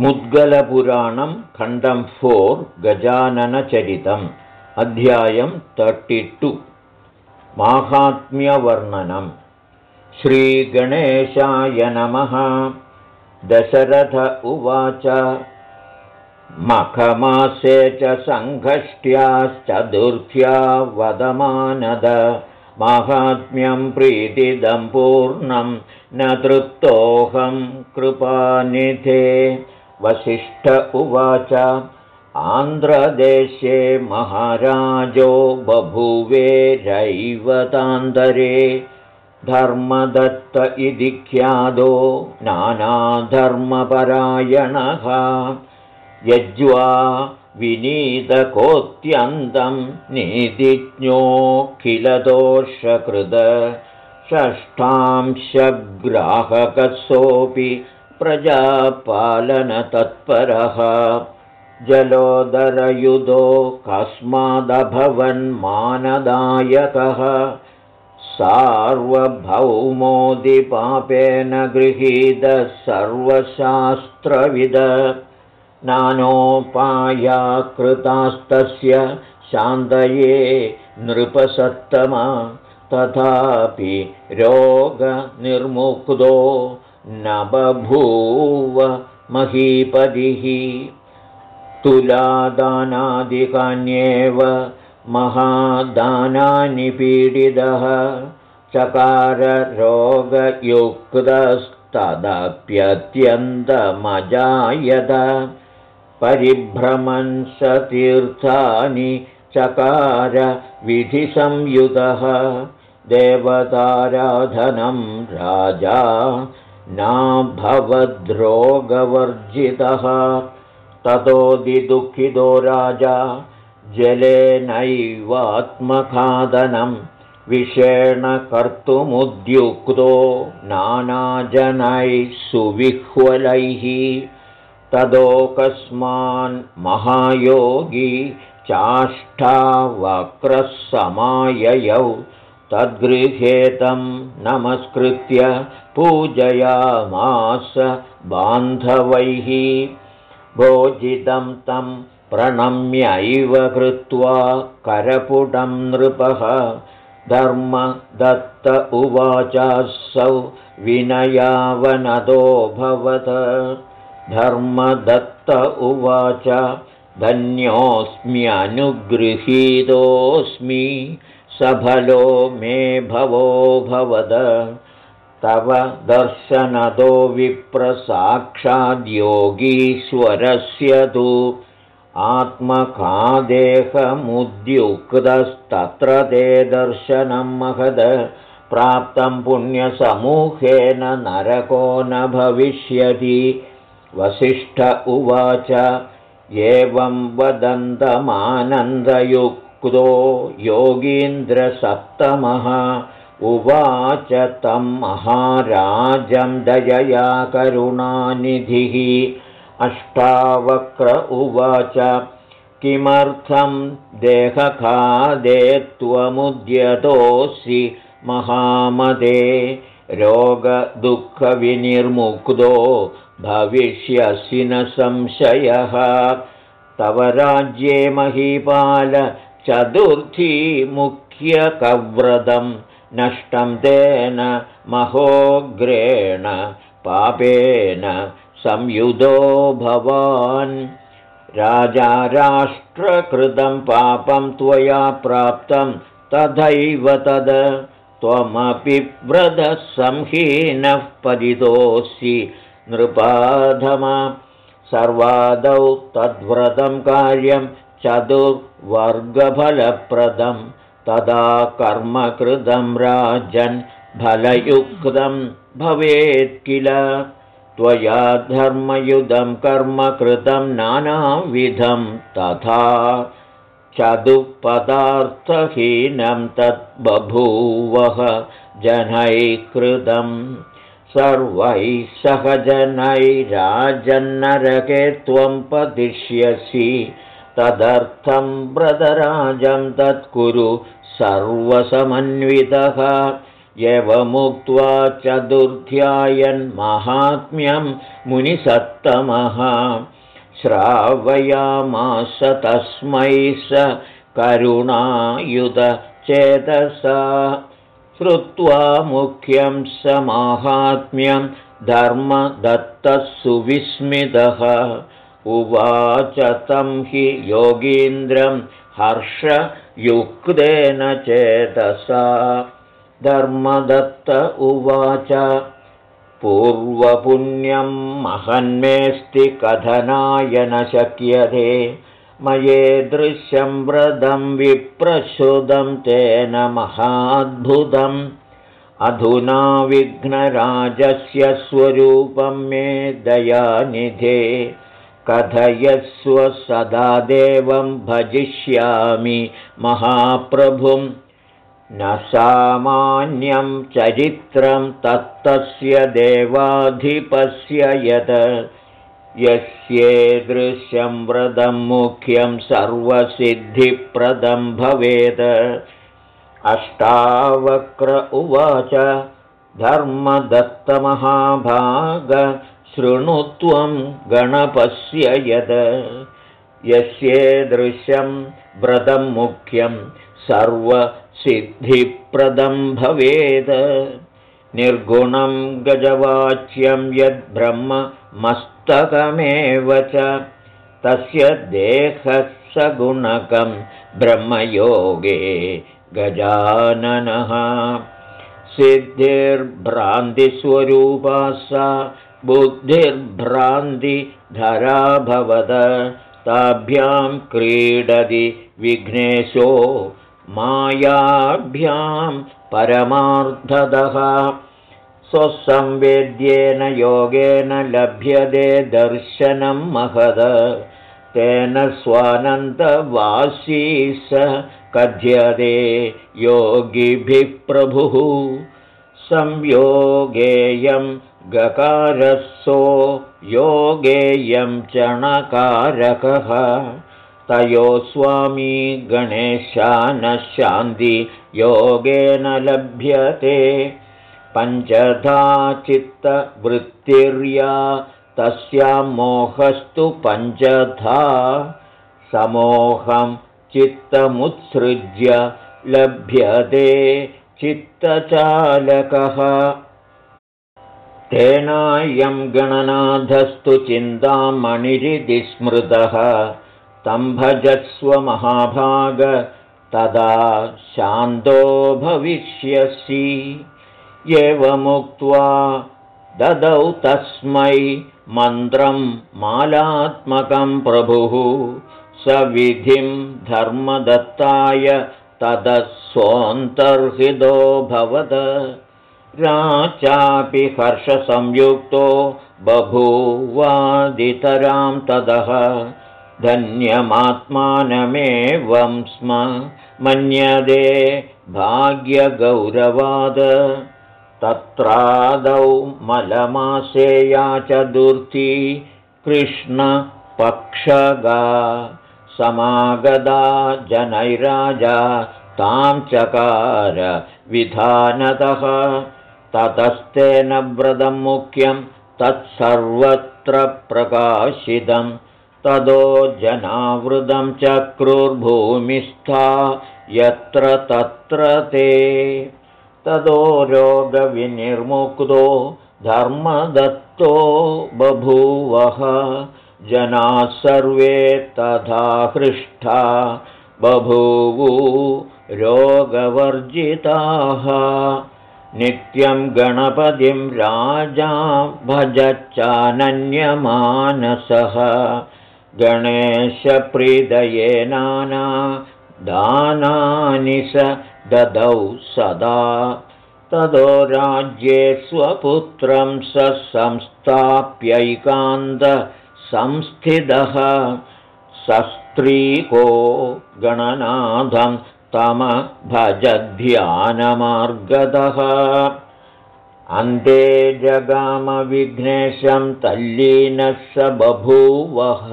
मुद्गलपुराणं खण्डं फोर् गजाननचरितम् अध्यायं तर्टि माहात्म्यवर्णनं. श्रीगणेशाय नमः। दशरथ उवाच। मखमासे च सङ्घष्ट्याश्चतुर्थ्या वदमानद। माहात्म्यं प्रीतिदं पूर्णं न तृप्तोऽहं कृपानिधे वसिष्ठ उवाच आन्ध्रदेशे महाराजो बभूवे रैवतान्तरे धर्मदत्त इति ख्यादो नानाधर्मपरायणः। यज्वा विनीतकोऽत्यन्तं नीतिज्ञोऽखिलदोषकृद षष्ठांशग्राहकसोऽपि प्रजापालनतत्परः। जलोदरयुधो कस्मादभवन्मानदायकः। सार्वभौमोदिपापेन गृहीतः सर्वशास्त्रविद। नानोपायाकृतास्तस्य शान्तये नृपसत्तमा। तथापि रोगनिर्मुक्तो न बभूव महीपतिः तुलादानादिकान्येव महादानानि पीडितः चकाररोगयुक्तस्तदप्यत्यन्तमजायत परिभ्रमन् तीर्थानि चकार विधिसंयुतः देवताराधनं राजा नाभवद्रोगवर्जितः। ततोदिदुःखितो राजा जलेनैवात्मखादनं विषेण कर्तुमुद्युक्तो नानाजनैः सुविह्वलैः। तदोकस्मान् महायोगी चाष्टावक्रः समाययौ तद्गृहेतं नमस्कृत्य पूजयामास बान्धवैः। भोजितं तं प्रणम्यैव कृत्वा करपुटं नृपः। धर्मदत्त उवाचासौ विनयावनदोऽभवत् धर्मदत्त उवाच धन्योऽस्म्यनुगृहीतोऽस्मि सफलो मे भवो भवद। तव दर्शनदो विप्रसाक्षाद्योगीश्वरस्य तु। आत्मकादेहमुद्युक्तस्तत्र ते दर्शनं महद। प्राप्तं पुण्यसमूहेन नरको न भविष्यति। वसिष्ठ उवाच। एवं वदन्तमानन्दयुक्तो योगीन्द्रसप्तमः उवाच तं महाराजं दयया करुणानिधिः। अष्टावक्र उवाच किमर्थं देहखादे त्वमुद्यतोऽसि महामदे? रोगदुःखविनिर्मुक्तो भविष्यसि न संशयः। तव राज्ये महीपाल चतुर्थी मुख्यकव्रतं नष्टं तेन महोग्रेण पापेन संयुधो भवान्। राजा राष्ट्रकृतं पापं त्वया प्राप्तं तथैव तद। त्वमपि व्रतः संहीनः पतितोऽसि नृपाधम। सर्वादौ तद्व्रतं कार्यं चतुर्वर्गफलप्रदं तदा कर्मकृतं राजन् फलयुक्तं भवेत् किल? त्वया धर्मयुधं कर्म कृतं नानाविधं तथा चतुःपदार्थहीनं तत् बभूवः जनैकृतम् सर्वैः सहजनैराजन्नरके त्वं पतिष्यसि तदर्थं व्रतराजं तत्कुरु सर्वसमन्वितः। एवमुक्त्वा चतुर्ध्यायन्माहात्म्यं मुनिसत्तमः। श्रावयामास तस्मै स करुणायुधचेतसा। श्रुत्वा मुख्यं स माहात्म्यं धर्मदत्तः सुविस्मितः उवाच तं हि योगीन्द्रं हर्षयुक्तेन चेतसा। धर्मदत्त उवाच पूर्वपुण्यं महन्मेऽस्ति कथनाय न शक्यते। मयेदृश्यं व्रतं विप्रशुदं तेन महाद्भुतम्। अधुना विघ्नराजस्य स्वरूपं मे दयानिधे कथयस्व सदा देवं भजिष्यामि महाप्रभुम्। न सामान्यं चरित्रं तत्तस्य देवाधिपस्य यत्। यस्येदृश्यं व्रतं मुख्यं सर्वसिद्धिप्रदं भवेत्। अष्टावक्र उवाच धर्मदत्तमहाभागशृणुत्वं गणपस्य यत्। यस्येदृश्यं व्रतं मुख्यं सर्व सिद्धिप्रदं भवेत्। निर्गुणं गजवाच्यं यद्ब्रह्ममस्तकमेव च। तस्य देहसगुणकं ब्रह्मयोगे गजाननः। सिद्धिर्भ्रान्तिस्वरूपा सा बुद्धिर्भ्रान्तिधराभवद ताभ्यां क्रीडति विघ्नेशो मायाभ्यां परमार्थदः। स्वसंवेद्येन योगेन लभ्यते दर्शनं महद तेन स्वानन्दवासी स कथ्यते योगिभिः प्रभुः संयोगेयं गकारसो योगेयं चणकारकः। तयो स्वामी गणेशानशान्ति योगेन लभ्यते। पञ्चधा चित्तवृत्तिर्या तस्यां मोहस्तु पञ्चधा। समोहं चित्तमुत्सृज्य लभ्यते चित्तचालकः। तेनायं गणनाथस्तु चिन्तामणिरिति स्मृतः। तं भजस्व महाभाग तदा शान्तो भविष्यसि। एवमुक्त्वा ददौ तस्मै मन्त्रं मालात्मकं प्रभुः। स विधिं धर्मदत्ताय तदस्वोऽन्तर्हितो भवद राचापि हर्षसंयुक्तो बभूवादितरां ततः धन्यमात्मानमेवं स्म मन्यदे भाग्यगौरवाद। तत्रादौ मलमासेया चतुर्थी कृष्णपक्षगा समागदा जनैराजा तां चकार विधानतः। ततस्तेन व्रतं मुख्यं तत्सर्वत्र प्रकाशितम् तदो जनावृतं चक्रुर्भूमिस्था यत्र तत्र ते। तदो रोगविनिर्मुक्तो धर्मदत्तो बभूवः जनाः सर्वे तथा हृष्टा। बभूवु रोगवर्जिताः। नित्यं गणपतिं राजा भजच्चानन्यमानसः। गणेशप्रीदये नाना दानानि स ददौ सदा। ततो राज्ये स्वपुत्रं स संस्थाप्यैकान्तसंस्थितः सस्त्रीको गणनाथं तमभजध्यानमार्गदः अन्ते जगामविघ्नेशं तल्लीनः स बभूवः।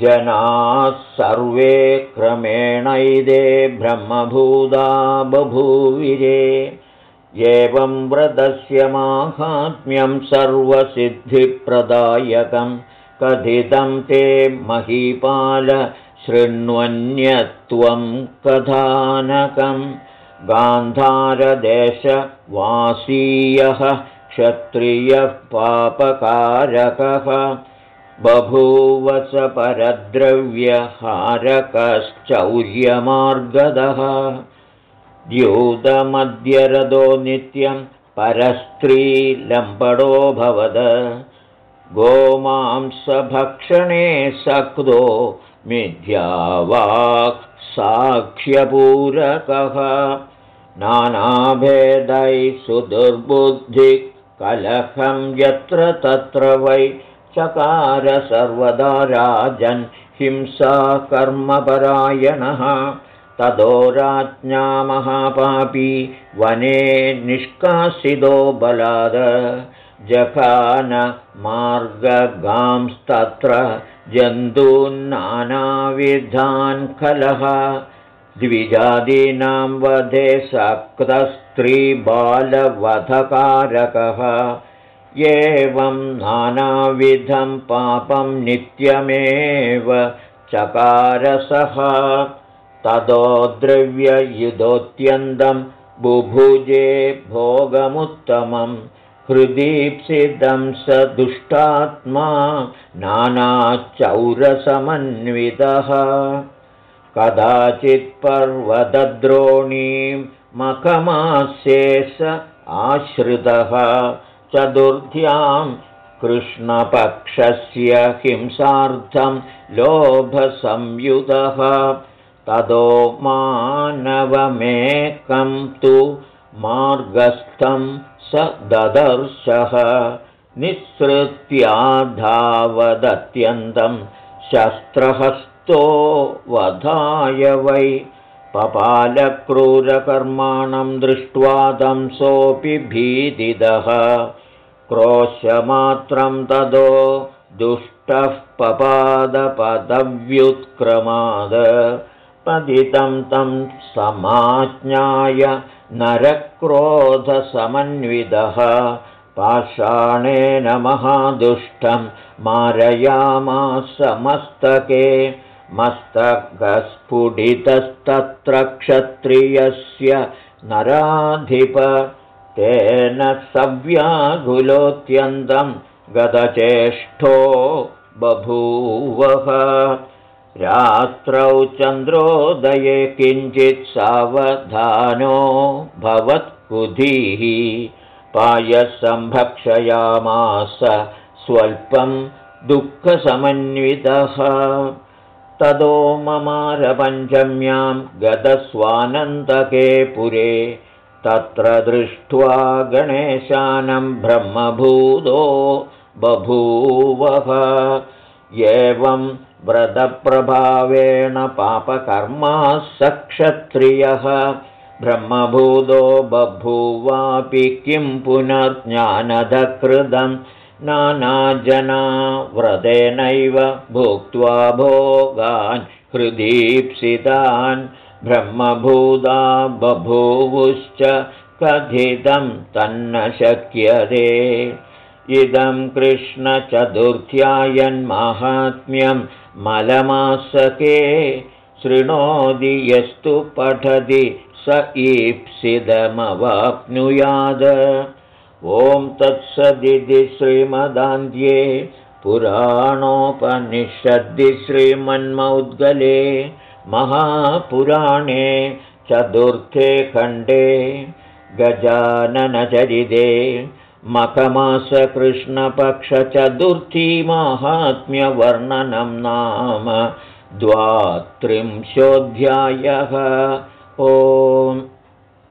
जनाः सर्वे क्रमेणैदे ब्रह्मभूता बभूविरे एवं व्रतस्य माहात्म्यं सर्वसिद्धिप्रदायकं। कथितं ते महीपाल शृण्वन्यत्वं कथानकं। गान्धारदेशवासीयः क्षत्रियः पापकारकः। बभूवस परद्रव्यहारकश्चौर्यमार्गदः द्यूतमध्यरदो नित्यं परस्त्रीलम्बडोऽभवद गोमांसभक्षणे सक्तो मिथ्यावाक् साक्ष्यपूरकः। नानाभेदैः सुदुर्बुद्धिकलहं यत्र तत्र वै चकार सर्वदा राजन् हिंसा कर्मपरायणः ततो राज्ञा महापापी वने निष्कासितो बलाद। जखान मार्गगांस्तत्र जन्तून्नानाविधान् खलः द्विजादीनां वधे सक्तस्त्रीबालवधकारकः एवं नानाविधं पापं नित्यमेव चकारसः ततो द्रव्ययुधोऽत्यन्तं बुभुजे भोगमुत्तमं हृदीप्सितं स दुष्टात्मा नानाचौरसमन्वितः कदाचित्पर्वतद्रोणीं मखमास्ये स आश्रितः चतुर्थ्यां कृष्णपक्षस्य हिंसार्थं लोभसंयुतः ततो मानवमेकं तु मार्गस्थं स ददर्शः। निःसृत्याधावदत्यन्तं शस्त्रहस्तो वधाय वै। पपालक्रूरकर्माणं दृष्ट्वा दंसोऽपि भीदिदः क्रोशमात्रं तदो दुष्टः पपादपदव्युत्क्रमाद पतितं तं समाज्ञाय नरक्रोधसमन्वितः। पाषाणेन महादुष्टं मारयामासमस्तके मस्तकस्फुटितस्तत्र क्षत्रियस्य नराधिप। तेन सव्याकुलोऽत्यन्तं गतचेष्ठो बभूवः रात्रौ चन्द्रोदये किञ्चित् सावधानो भवत्कुधिः। पायसम्भक्षयामास स्वल्पं दुःखसमन्वितः। ततो ममारपञ्चम्यां गतस्वानन्दके पुरे तत्र दृष्ट्वा गणेशानं ब्रह्मभूतो बभूवः एवं व्रतप्रभावेण पापकर्मा सक्षत्रियः। ब्रह्मभूतो बभूवापि किं पुनर्ज्ञानधकृतं नानाजना व्रतेनैव भुक्त्वा भोगान् हृदीप्सितान्। ब्रह्मभूता बभूवुश्च कथितं तन्न शक्यते इदं कृष्णचतुर्थ्यायन्माहात्म्यं मलमासके शृणोति यस्तु पठति स ईप्सितमवाप्नुयाद ॐ तत्सदिति श्रीमदान्ध्ये पुराणोपनिषद्दि श्रीमन्मौद्गले महापुराणे चतुर्थे खण्डे गजाननचरिते मखमासकृष्णपक्षचतुर्थीमाहात्म्यवर्णनं नाम द्वात्रिंशोऽध्यायः. ओम्